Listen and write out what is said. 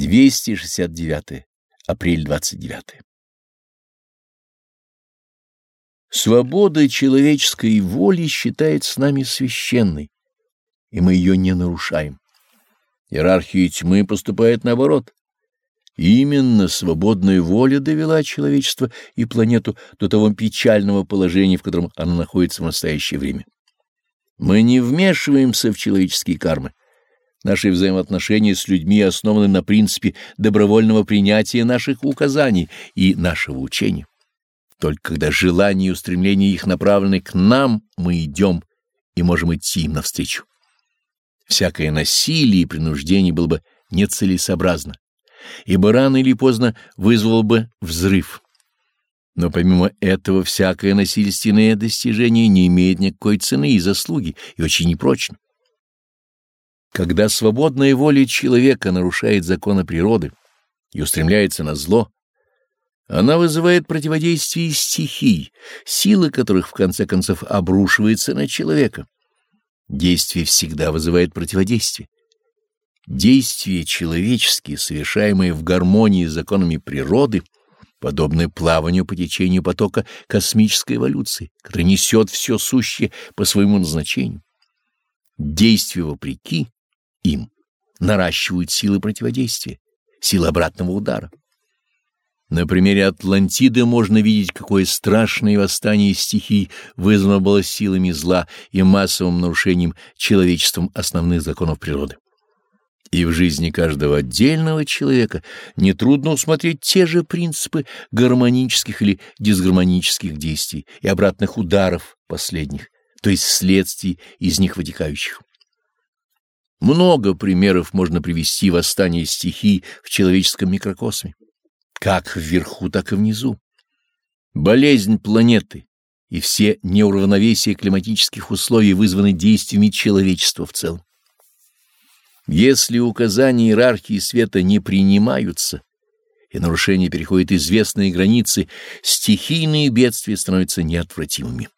269. Апрель 29. Свобода человеческой воли считается нами священной, и мы ее не нарушаем. Иерархия тьмы поступает наоборот. Именно свободная воля довела человечество и планету до того печального положения, в котором оно находится в настоящее время. Мы не вмешиваемся в человеческие кармы, Наши взаимоотношения с людьми основаны на принципе добровольного принятия наших указаний и нашего учения. Только когда желания и устремления их направлены к нам, мы идем и можем идти им навстречу. Всякое насилие и принуждение было бы нецелесообразно, ибо рано или поздно вызвало бы взрыв. Но помимо этого всякое насильственное достижение не имеет никакой цены и заслуги, и очень непрочно. Когда свободная воля человека нарушает законы природы и устремляется на зло, она вызывает противодействие стихий, силы которых в конце концов обрушивается на человека. Действие всегда вызывает противодействие. Действия человеческие, совершаемые в гармонии с законами природы, подобны плаванию по течению потока космической эволюции, который несет все сущее по своему назначению. Действие вопреки им, наращивают силы противодействия, силы обратного удара. На примере Атлантиды можно видеть, какое страшное восстание стихий вызвано было силами зла и массовым нарушением человечеством основных законов природы. И в жизни каждого отдельного человека нетрудно усмотреть те же принципы гармонических или дисгармонических действий и обратных ударов последних, то есть следствий из них вытекающих. Много примеров можно привести восстания стихий в человеческом микрокосме, как вверху, так и внизу. Болезнь планеты и все неуравновесия климатических условий вызваны действиями человечества в целом. Если указания иерархии света не принимаются, и нарушение переходит известные границы, стихийные бедствия становятся неотвратимыми.